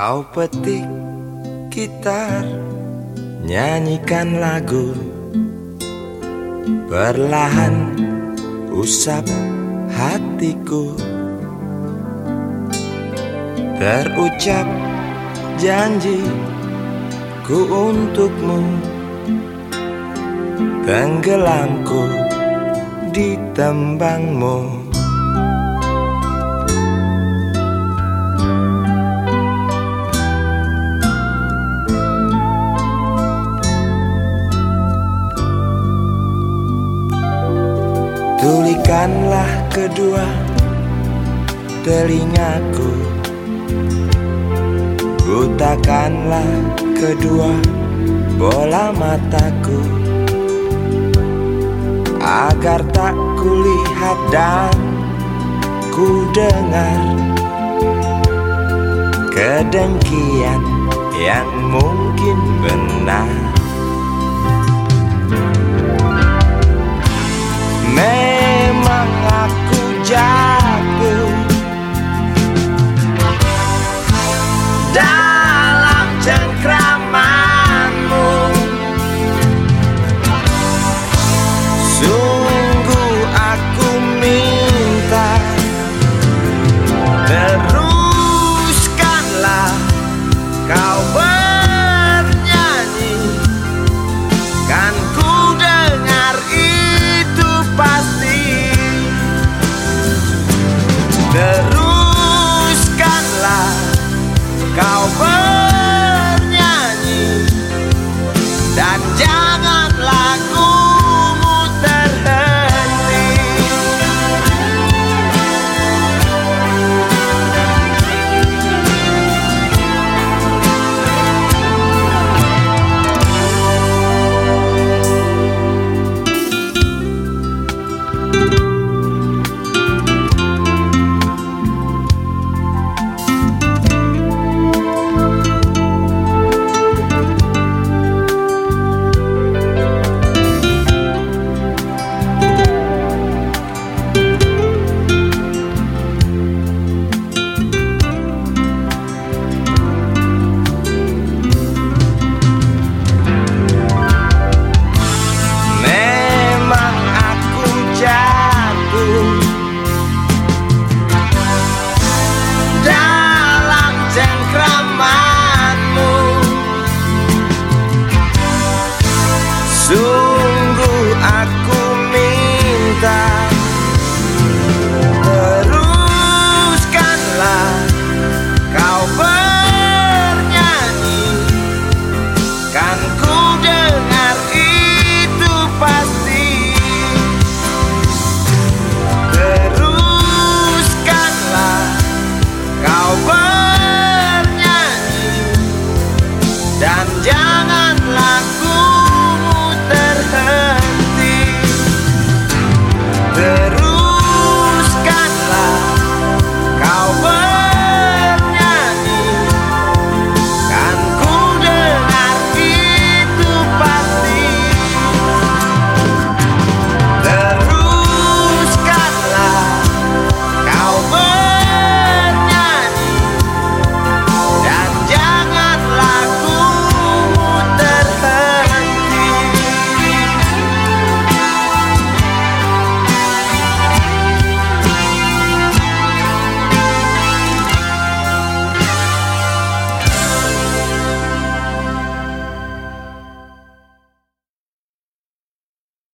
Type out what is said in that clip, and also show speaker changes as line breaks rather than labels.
Kau petik gitar Nyanyikan lagu. Perlahan usap hatiku. Terucap janji ku untukmu. Tenggelamku di tembangmu Tulikanlah kedua telingaku. Butakanlah kedua bola mataku. Agar tak kulihat dan ku dengar Kedengkian yang mungkin benar Yeah.